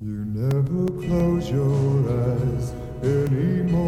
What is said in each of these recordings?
You never close your eyes anymore.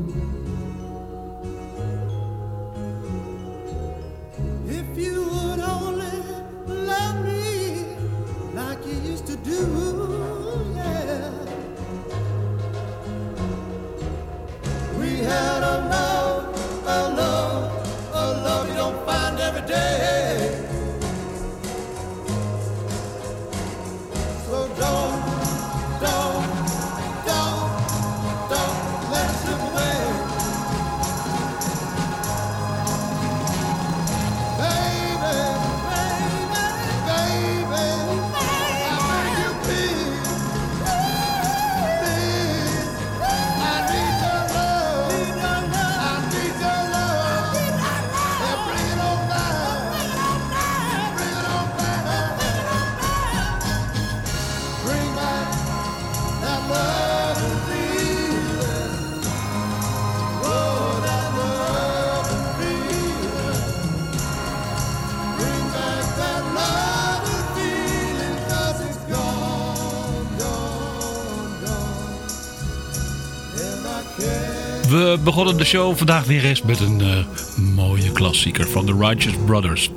begonnen de show vandaag weer eens met een eh, mooie klassieker van The Righteous Brothers.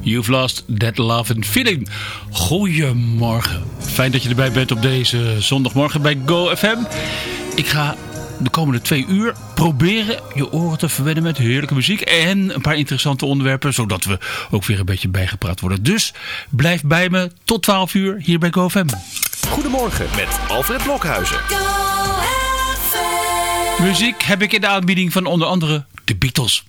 You've Lost That Love and Feeling. Goedemorgen. Fijn dat je erbij bent op deze zondagmorgen bij GoFM. Ik ga de komende twee uur proberen je oren te verwennen met heerlijke muziek en een paar interessante onderwerpen, zodat we ook weer een beetje bijgepraat worden. Dus blijf bij me tot 12 uur hier bij GoFM. Goedemorgen met Alfred Blokhuizen. Muziek heb ik in de aanbieding van onder andere de Beatles.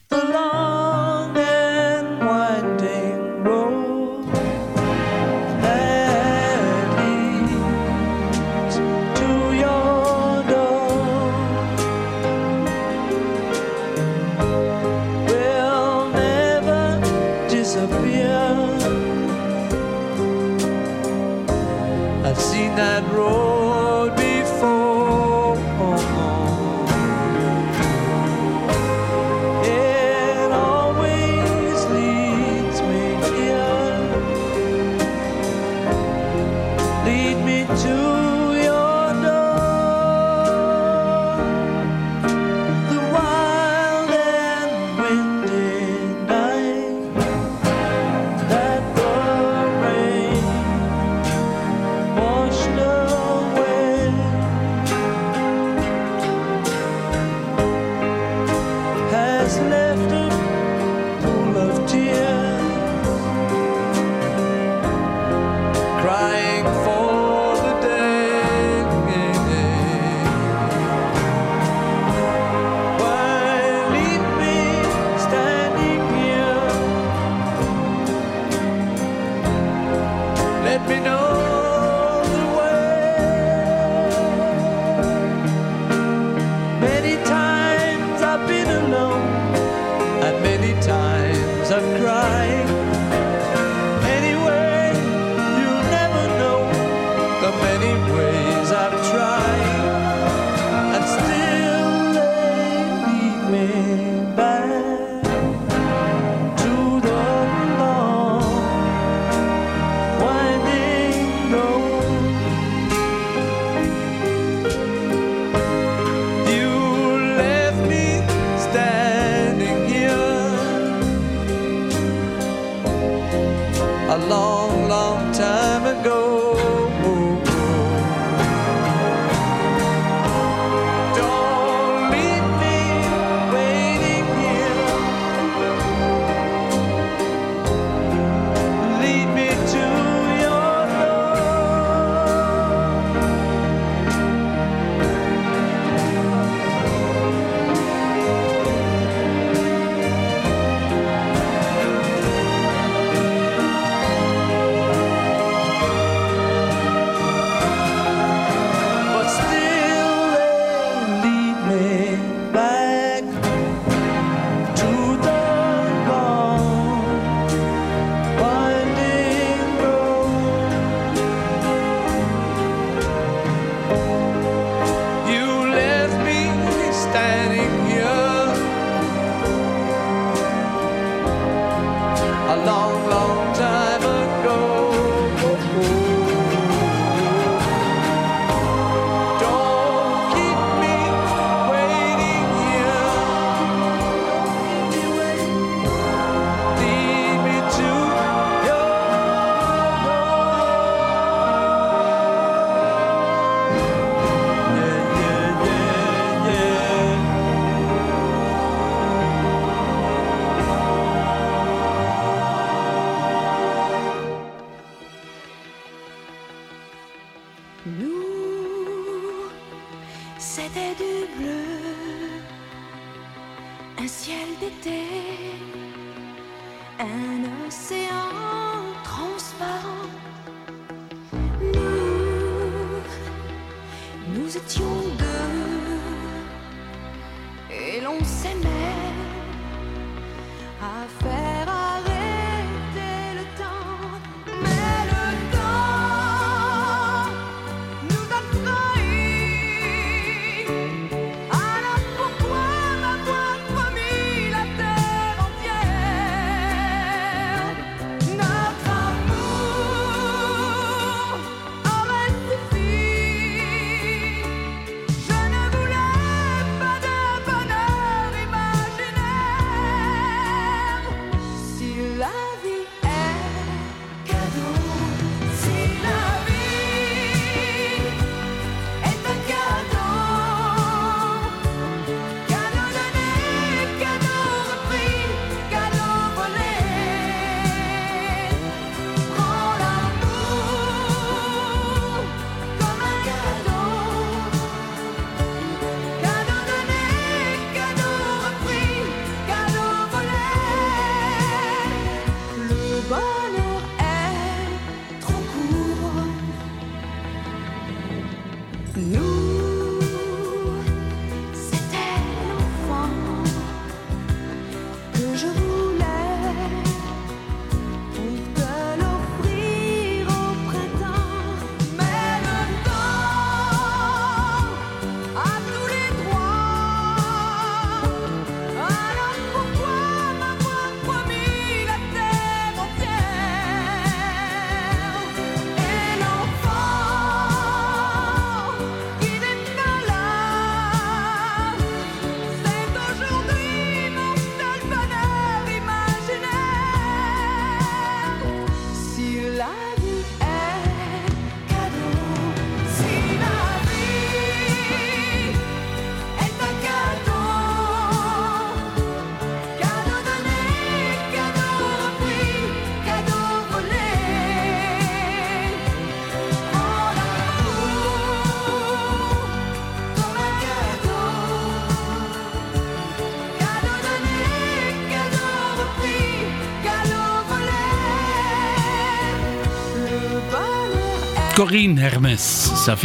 Corinne Hermes, sa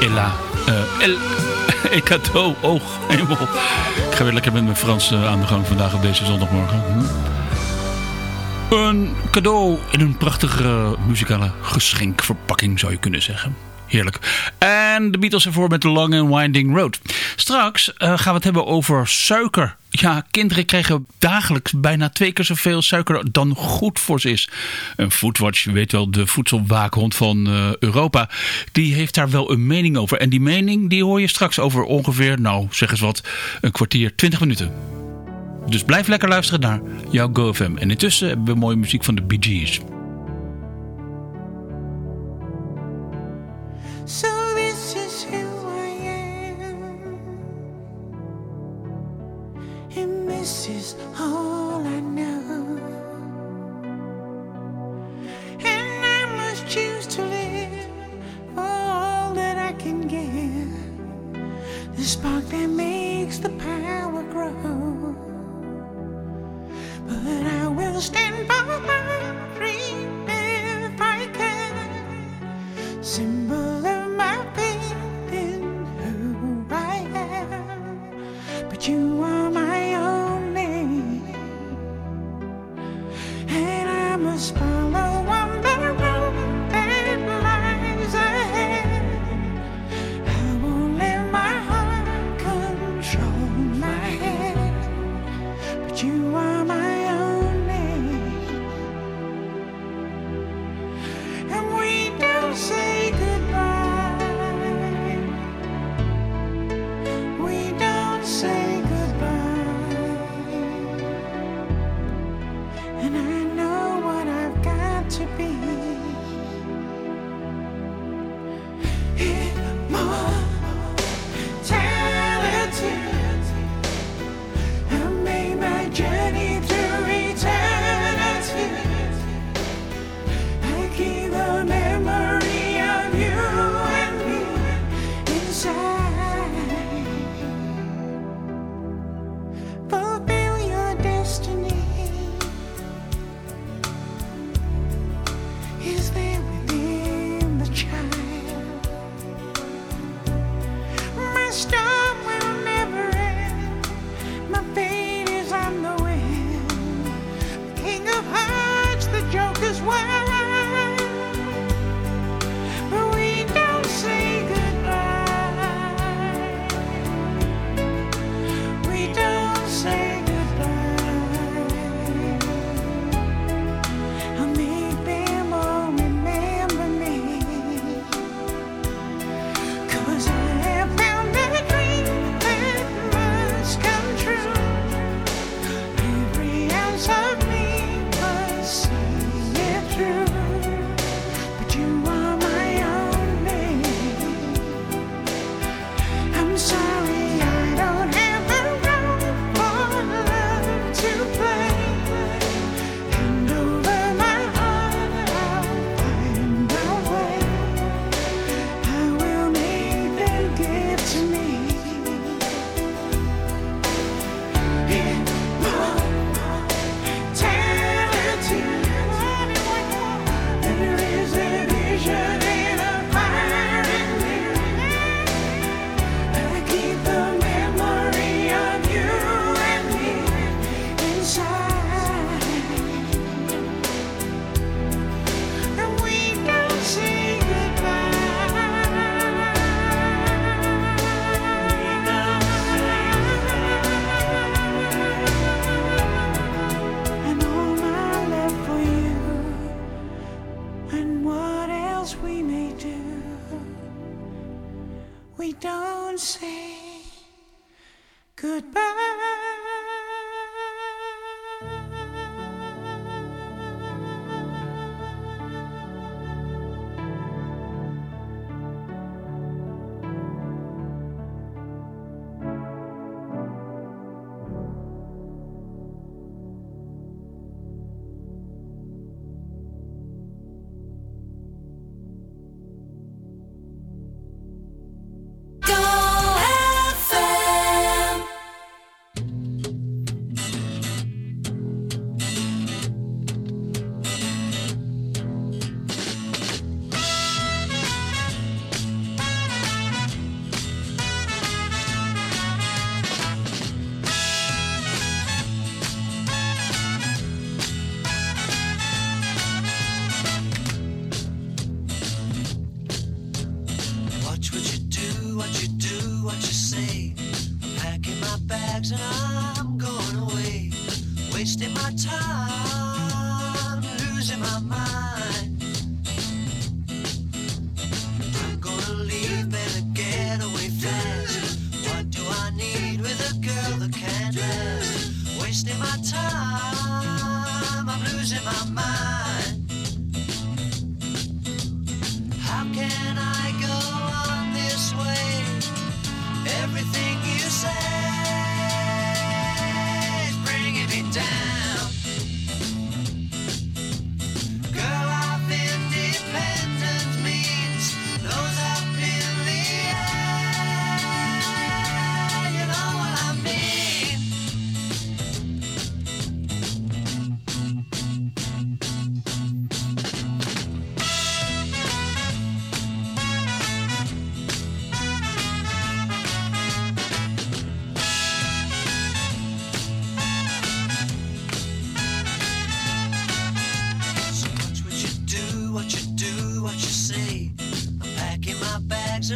Ella, el, et cadeau, oog, hemel. Ik ga weer lekker met mijn Frans eh, aan de gang vandaag op deze zondagmorgen. Hm. Een cadeau in een prachtige muzikale geschenkverpakking zou je kunnen zeggen. Heerlijk. En de Beatles ervoor met The Long and Winding Road. Straks eh, gaan we het hebben over suiker ja, kinderen krijgen dagelijks bijna twee keer zoveel suiker dan goed voor ze is. Een Foodwatch, je weet wel, de voedselwaakhond van eh, Europa, die heeft daar wel een mening over. En die mening die hoor je straks over ongeveer, nou zeg eens wat, een kwartier, twintig minuten. Dus blijf lekker luisteren naar jouw GoFM. En intussen hebben we mooie muziek van de Bee Gees. This is all I know.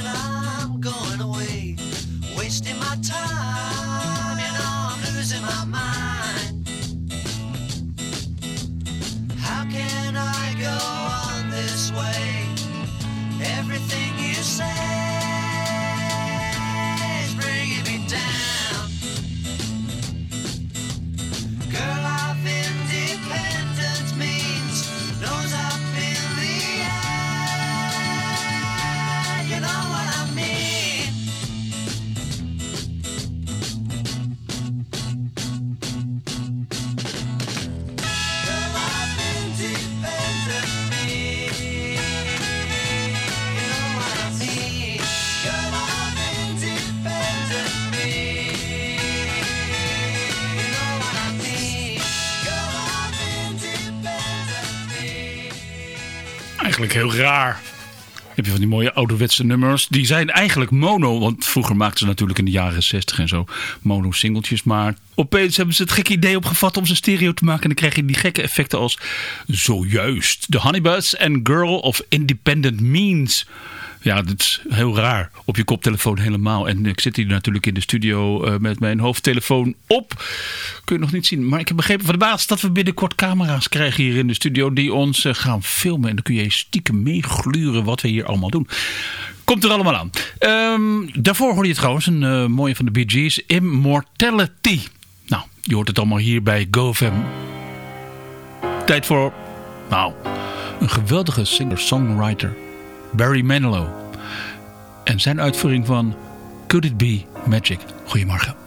My Heel raar. Heb je van die mooie ouderwetse nummers. Die zijn eigenlijk mono. Want vroeger maakten ze natuurlijk in de jaren 60 en zo mono singeltjes. Maar opeens hebben ze het gekke idee opgevat om ze stereo te maken. En dan krijg je die gekke effecten als zojuist. De Honeybus en Girl of Independent Means. Ja, dat is heel raar. Op je koptelefoon helemaal. En ik zit hier natuurlijk in de studio eh, met mijn hoofdtelefoon op. Kun je nog niet zien. Maar ik heb begrepen van de baas dat we binnenkort camera's krijgen hier in de studio. Die ons eh, gaan filmen. En dan kun je stiekem meegluren wat we hier allemaal doen. Komt er allemaal aan. Ehm, daarvoor hoor je trouwens een eh, mooie van de Bee Gees. Immortality. Nou, je hoort het allemaal hier bij GoFam. Tijd voor, nou, een geweldige singer-songwriter. Barry Manilow. En zijn uitvoering van Could It Be Magic. Goedemorgen.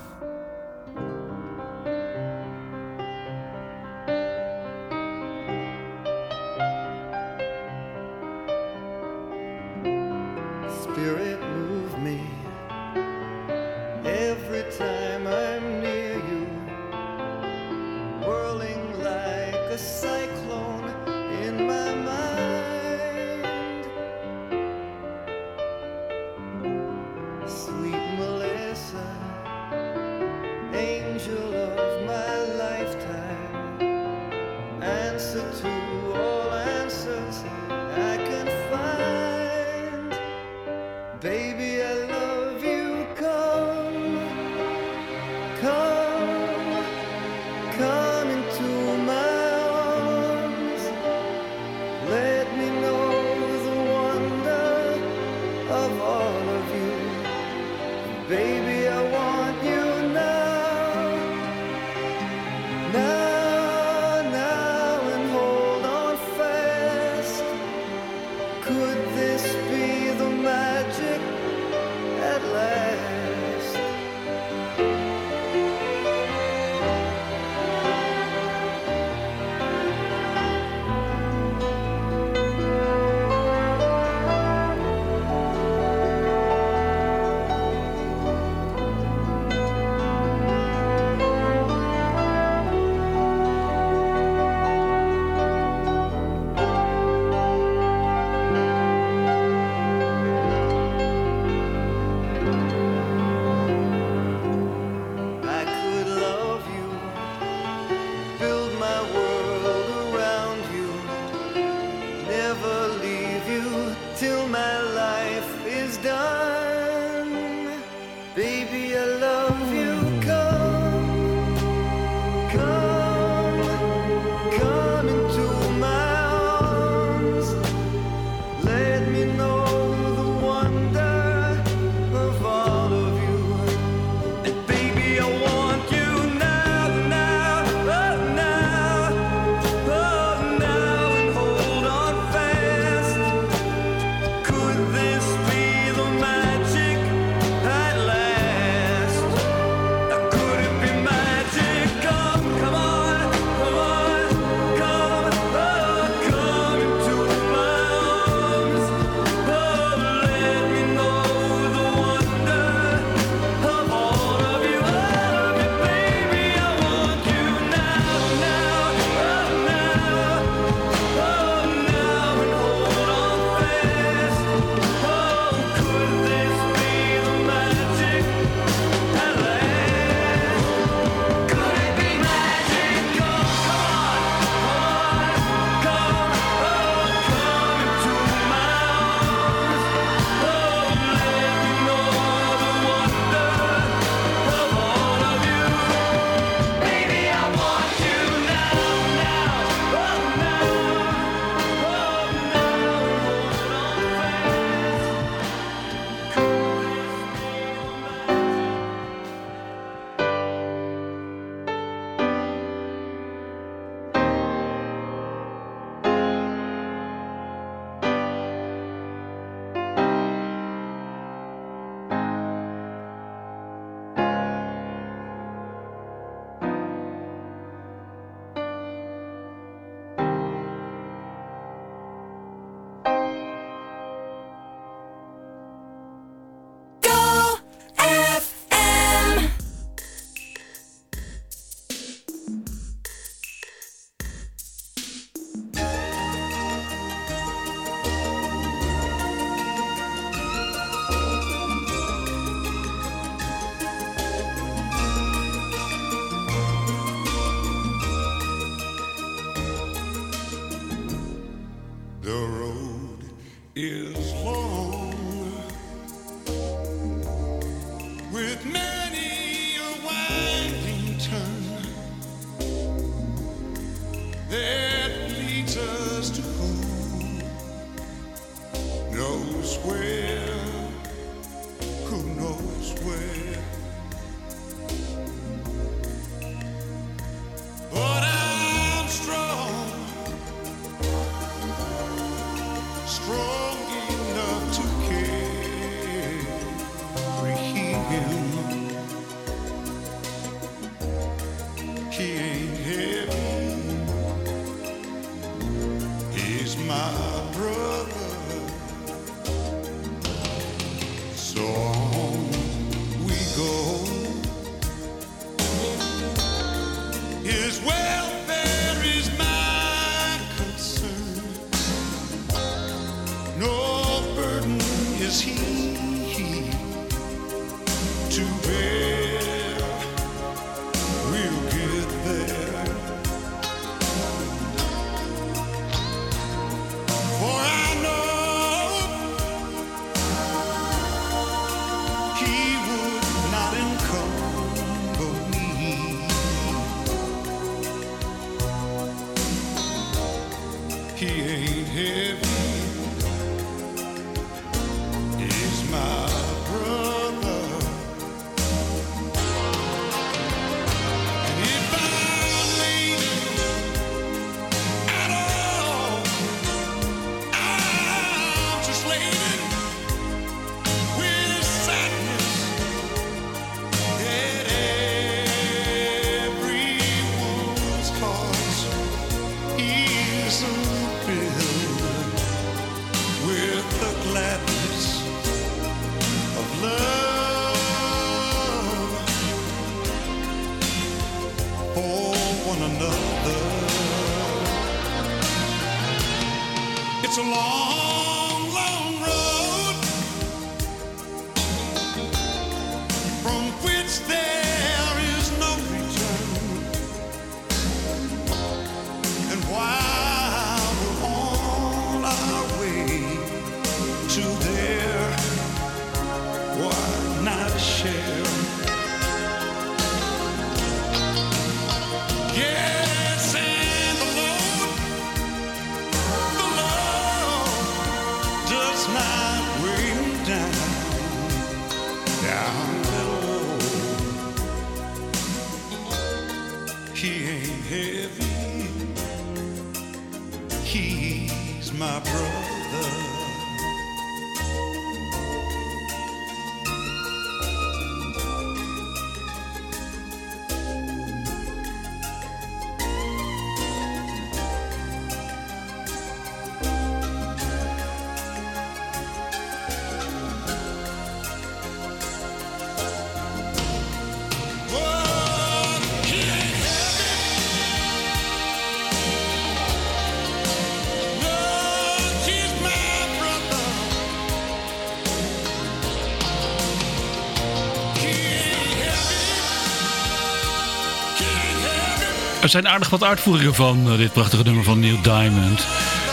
Er zijn aardig wat uitvoeringen van eh, dit prachtige nummer van Neil Diamond.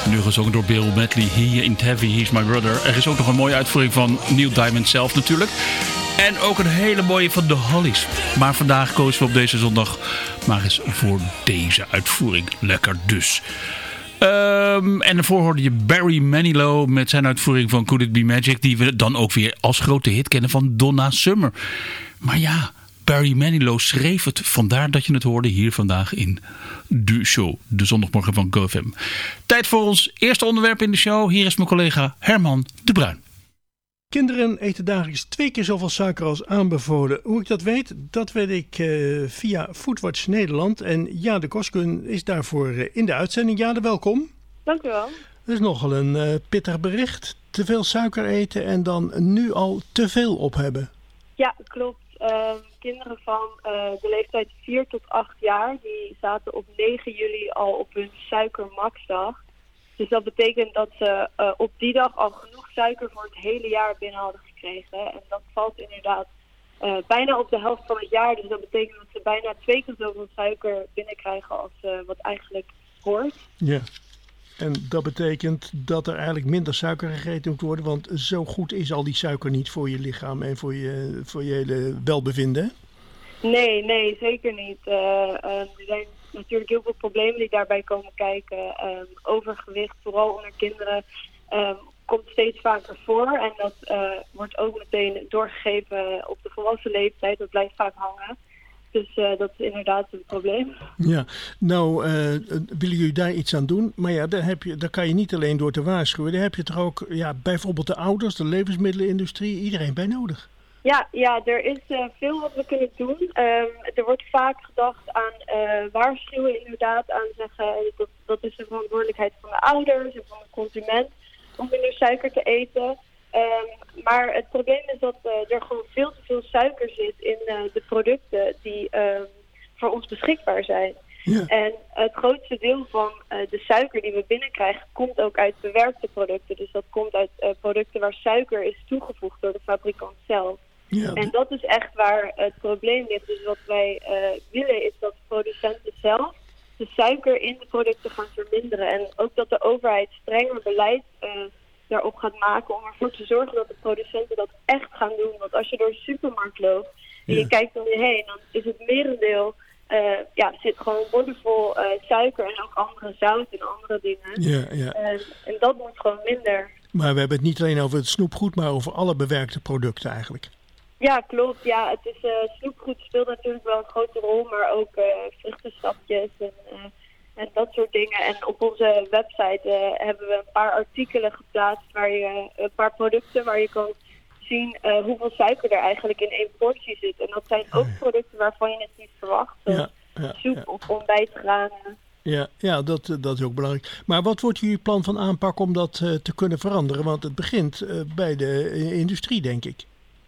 Nu gezongen door Bill Medley. He ain't heavy, he's my brother. Er is ook nog een mooie uitvoering van Neil Diamond zelf natuurlijk. En ook een hele mooie van de Hollies. Maar vandaag kozen we op deze zondag maar eens voor deze uitvoering. Lekker dus. Ehm, en daarvoor hoorde je Barry Manilow met zijn uitvoering van Could It Be Magic. Die we dan ook weer als grote hit kennen van Donna Summer. Maar ja, Barry Manilow schreef het. Vandaar dat je het hoorde hier vandaag in de show. De zondagmorgen van GoFM. Tijd voor ons eerste onderwerp in de show. Hier is mijn collega Herman de Bruin. Kinderen eten dagelijks twee keer zoveel suiker als aanbevolen. Hoe ik dat weet, dat weet ik eh, via Foodwatch Nederland. En Jade Koskun is daarvoor eh, in de uitzending. Jade, welkom. Dank u wel. Dat is nogal een eh, pittig bericht. Te veel suiker eten en dan nu al te veel op hebben. Ja, klopt. Ehm, kinderen van eh, de leeftijd 4 tot 8 jaar, die zaten op 9 juli al op hun suikermaxdag. Dus dat betekent dat ze eh, op die dag al genoeg suiker voor het hele jaar binnen hadden gekregen. En dat valt inderdaad eh, bijna op de helft van het jaar. Dus dat betekent dat ze bijna twee keer zoveel suiker binnenkrijgen als wat eigenlijk hoort. Ja. En dat betekent dat er eigenlijk minder suiker gegeten moet worden. Want zo goed is al die suiker niet voor je lichaam en voor je, voor je hele welbevinden. Nee, nee, zeker niet. Eh, ehm, er zijn natuurlijk heel veel problemen die daarbij komen kijken. Ehm, overgewicht, vooral onder kinderen, ehm, komt steeds vaker voor. En dat eh, wordt ook meteen doorgegeven op de volwassen leeftijd. Dat blijft vaak hangen. Dus eh, dat is inderdaad een probleem. Ja, nou eh, willen jullie daar iets aan doen? Maar ja, daar, heb je, daar kan je niet alleen door te waarschuwen. Daar heb je toch ook ja, bijvoorbeeld de ouders, de levensmiddelenindustrie, iedereen bij nodig. Ja, ja, er is eh, veel wat we kunnen doen. Ehm, er wordt vaak gedacht aan waarschuwen inderdaad, aan zeggen dat, dat is de verantwoordelijkheid van de ouders en van de consument om minder suiker te eten. Ehm, maar het probleem is dat eh, er gewoon veel te veel suiker zit in eh, de producten die ehm, voor ons beschikbaar zijn. Ja. En het grootste deel van eh, de suiker die we binnenkrijgen komt ook uit bewerkte producten. Dus dat komt uit producten waar suiker is toegevoegd door de fabrikant zelf. Ja, En dat is echt waar het probleem ligt. Dus wat wij willen is dat producenten zelf de suiker in de producten gaan verminderen. En ook dat de overheid strenger beleid daarop gaat maken om ervoor te zorgen dat de producenten dat echt gaan doen. Want als je door de supermarkt loopt en Ja. je kijkt om je heen, dan is het merendeel, eh ja, zit gewoon bordenvol eh suiker en ook andere zout en andere dingen. ja, ja. En, en dat moet gewoon minder. Maar we hebben het niet alleen over het snoepgoed, maar over alle bewerkte producten eigenlijk. Ja, klopt. Ja, het is, eh snoepgoed speelt natuurlijk wel een grote rol, maar ook eh vruchtensapjes en, eh, en dat soort dingen. En op onze website eh, hebben we een paar artikelen geplaatst, waar je, een paar producten waar je kan zien eh, hoeveel suiker er eigenlijk in één portie zit. En dat zijn ook producten waarvan je het niet verwacht. Ja, ja, soep ja. of ontbijtgranen. Ja, ja dat, eh, dat is ook belangrijk. Maar wat wordt jullie plan van aanpak om dat te kunnen veranderen? Want het begint bij de industrie, denk ik.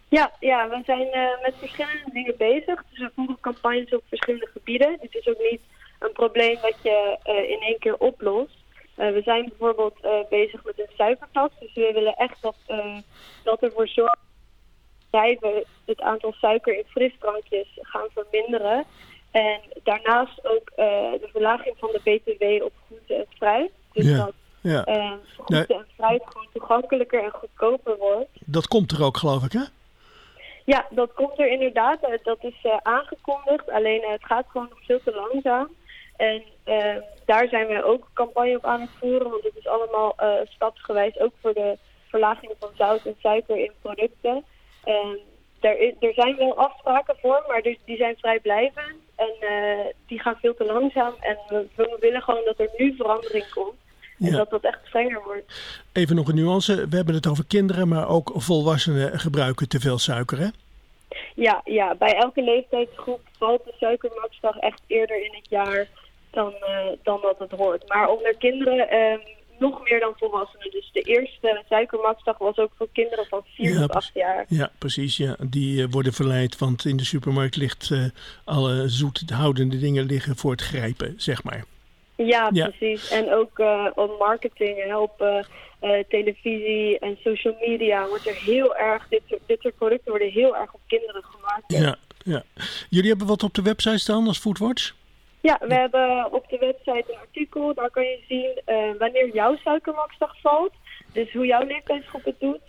Ja, ja, we zijn met verschillende dingen bezig. Dus we voeren campagnes op verschillende gebieden. Het is ook niet een probleem wat je eh, in één keer oplost. Eh, we zijn bijvoorbeeld eh, bezig met een suikertax. Dus we willen echt dat, dat ervoor zorgen dat bedrijven het aantal suiker in frisdrankjes gaan verminderen. En daarnaast ook de verlaging van de BTW op groente en fruit. Dus Ja, dat ja. groente en fruit gewoon toegankelijker en goedkoper wordt. Dat komt er ook, geloof ik, hè? Ja, dat komt er inderdaad. Dat is aangekondigd. Alleen het gaat gewoon nog veel te langzaam. En eh, daar zijn we ook campagne op aan het voeren. Want het is allemaal eh, stapsgewijs. Ook voor de verlaging van zout en suiker in producten. En er, is, er zijn wel afspraken voor, maar dus, die zijn vrijblijvend. En eh, die gaan veel te langzaam. En we, we willen gewoon dat er nu verandering komt. En Ja. dat dat echt strenger wordt. Even nog een nuance. We hebben het over kinderen, maar ook volwassenen gebruiken te veel suiker, hè? Ja, ja, bij elke leeftijdsgroep valt de suikermaksdag echt eerder in het jaar dan, eh, dan dat het hoort. Maar onder kinderen ehm, nog meer dan volwassenen. Dus de eerste suikermaksdag was ook voor kinderen van 4 Ja, tot 8 jaar. Ja, precies. Ja. Die eh, worden verleid, want in de supermarkt ligt eh, alle zoethoudende dingen liggen voor het grijpen, zeg maar. Ja, Ja. precies. En ook eh, op marketing en op televisie en social media wordt er heel erg, dit soort, dit soort producten worden heel erg op kinderen gemaakt. Ja, ja. Jullie hebben wat op de website staan als Foodwatch? Ja, we hebben op de website een artikel. Daar kan je zien eh, wanneer jouw suikermaksdag valt. Dus hoe jouw leeftijdsgroep het doet.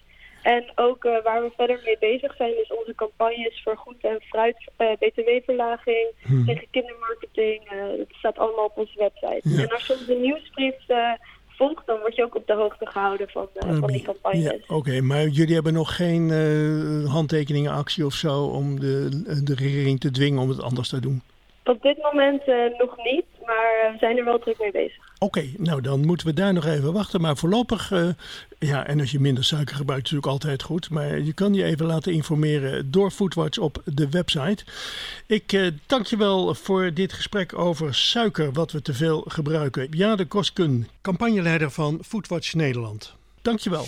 En ook eh, waar we verder mee bezig zijn is onze campagnes voor groente en fruit, eh, btw-verlaging, tegen kindermarketing. dat staat allemaal op onze website. Ja. En als je onze nieuwsbrief volgt, dan word je ook op de hoogte gehouden van, van die Ja, campagnes. oké. maar jullie hebben nog geen handtekeningenactie of zo om de, de regering te dwingen om het anders te doen? Op dit moment eh, nog niet, maar eh, we zijn er wel druk mee bezig. Oké, nou dan moeten we daar nog even wachten. Maar voorlopig, eh, ja, en als je minder suiker gebruikt, is natuurlijk altijd goed. Maar je kan je even laten informeren door Foodwatch op de website. Ik eh, dank je wel voor dit gesprek over suiker, wat we te veel gebruiken. Jade Koskun, campagneleider van Foodwatch Nederland. Dank je wel.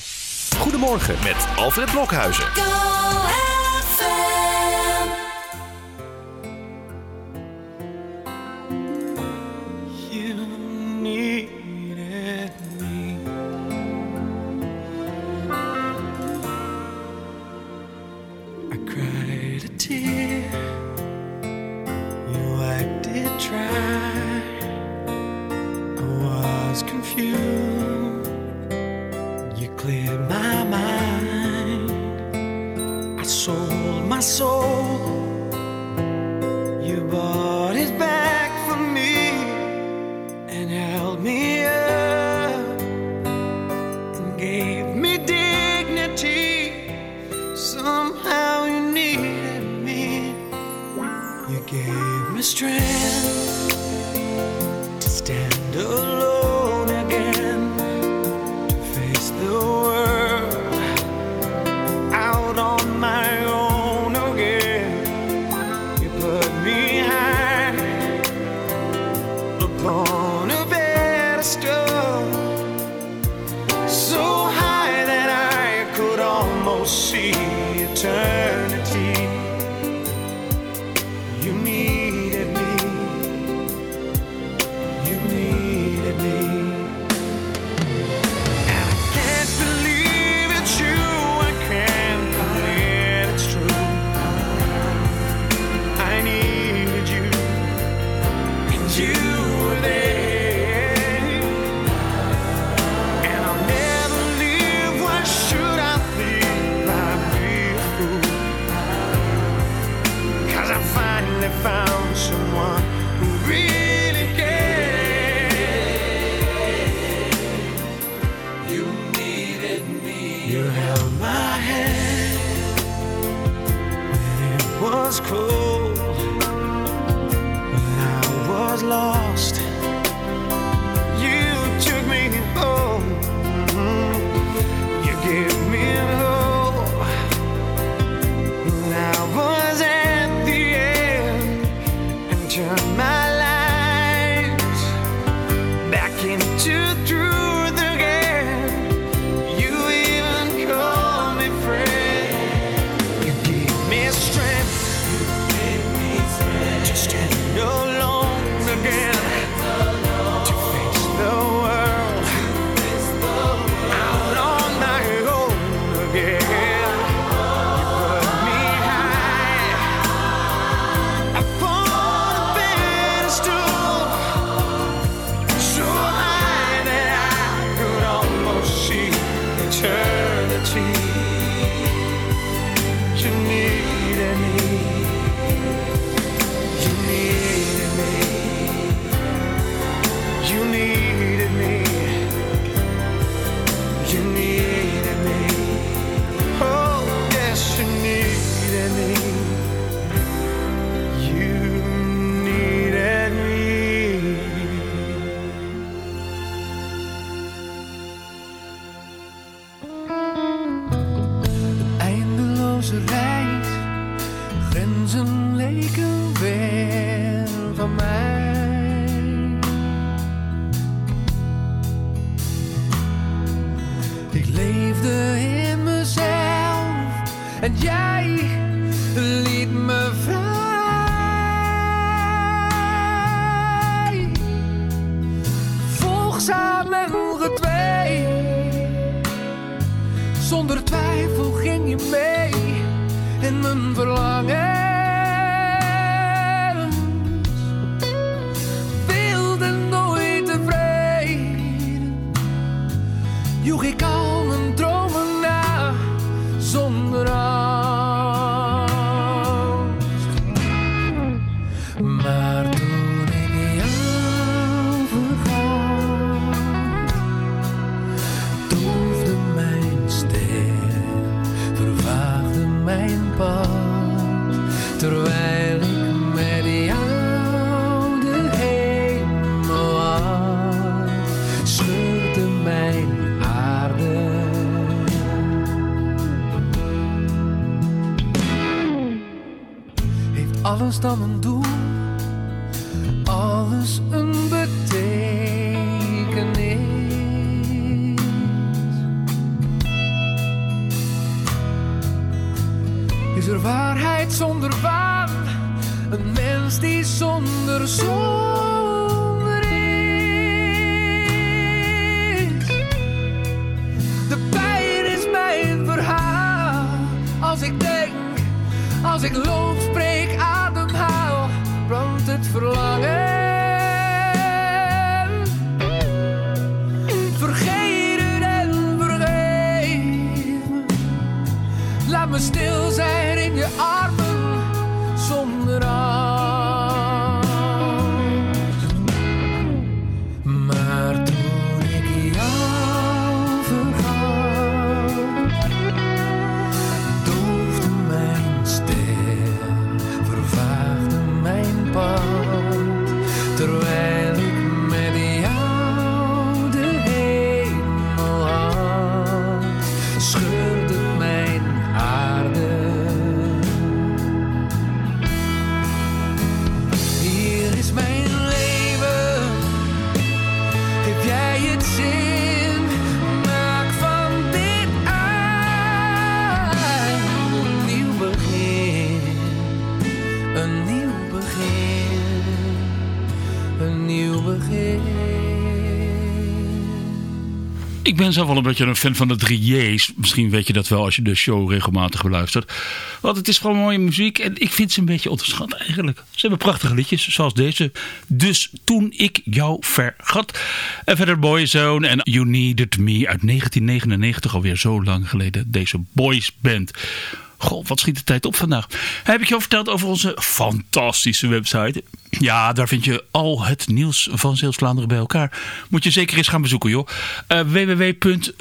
Goedemorgen met Alfred Blokhuizen. Dry. I was confused. You cleared my mind. I sold my soul. e o Ricardo. anders dan een doel. Ik ben zelf wel een beetje een fan van de 3J's. Misschien weet je dat wel als je de show regelmatig beluistert. Want het is gewoon mooie muziek en ik vind ze een beetje onderschat eigenlijk. Ze hebben prachtige liedjes, zoals deze. Dus toen ik jou vergat. En verder Boyzone en You Needed Me uit 1999, alweer zo lang geleden. Deze boys band. Goh, wat schiet de tijd op vandaag. Heb ik je al verteld over onze fantastische website? Ja, daar vind je al het nieuws van Zeeuws-Vlaanderen bij elkaar. Moet je zeker eens gaan bezoeken, joh. Uh, www.go-rtv.nl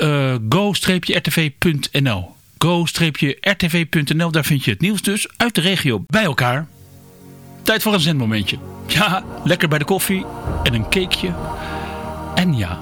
go-rtv.nl, daar vind je het nieuws dus uit de regio bij elkaar. Tijd voor een zendmomentje. Ja, lekker bij de koffie en een cakeje. En ja,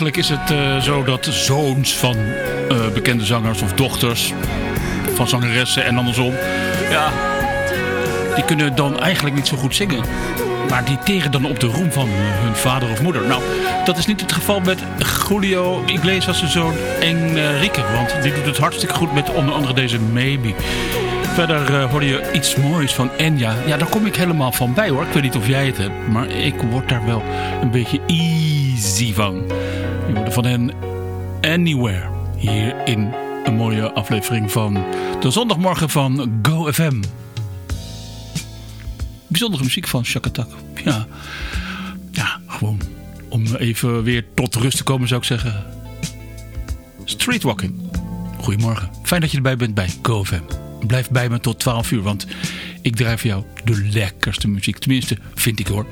Eigenlijk is het eh, zo dat zoons van eh, bekende zangers of dochters van zangeressen en andersom, ja, die kunnen dan eigenlijk niet zo goed zingen. Maar die tegen dan op de roem van eh, hun vader of moeder. Nou, dat is niet het geval met Julio Iglesias' zoon Enrique. Want die doet het hartstikke goed met onder andere deze Maybe. Verder eh, hoorde je iets moois van Enya. Ja, daar kom ik helemaal van bij hoor. Ik weet niet of jij het hebt. Maar ik word daar wel een beetje easy van. Je hoorde van hen Anywhere. Hier in een mooie aflevering van de zondagmorgen van GoFM. Bijzondere muziek van Shakatak. Ja. ja, gewoon om even weer tot rust te komen zou ik zeggen. Streetwalking. Goedemorgen. Fijn dat je erbij bent bij GoFM. Blijf bij me tot 12 uur, want ik voor jou de lekkerste muziek. Tenminste, vind ik hoor.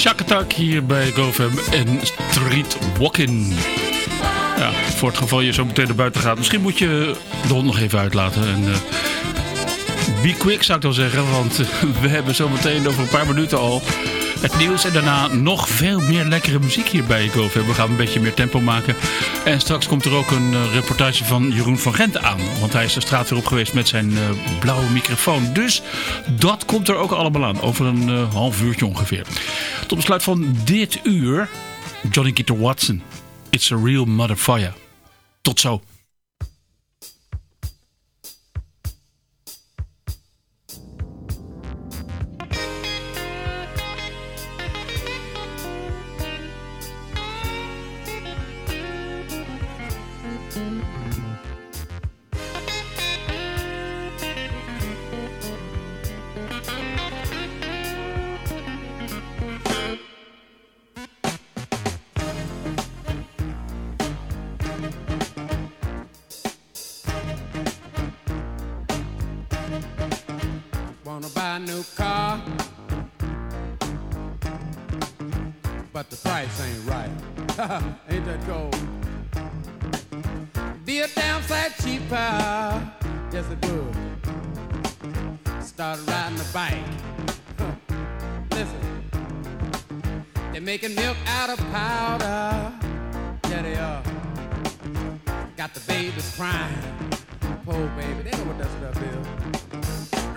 Shakatak hier bij GoFam en Street Walking. Ja, voor het geval je zo meteen naar buiten gaat. Misschien moet je de hond nog even uitlaten. En, eh, be quick zou ik dan zeggen, want eh, we hebben zo meteen over een paar minuten al het nieuws. En daarna nog veel meer lekkere muziek hier bij. We gaan een beetje meer tempo maken. En straks komt er ook een eh, reportage van Jeroen van Gent aan. Want hij is de straat weer op geweest met zijn eh, blauwe microfoon. Dus dat komt er ook allemaal aan. Over een eh, half uurtje ongeveer. Tot besluit van dit uur. Johnny Guitar Watson. It's a real motherfire. Tot zo.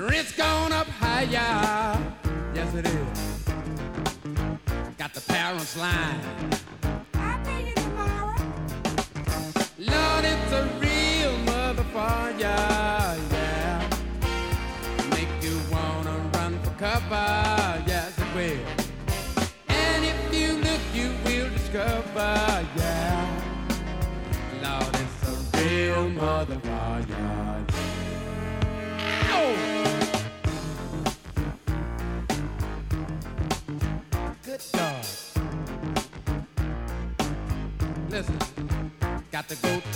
Rent's gone up higher. Yes, it is. Got the parents lying.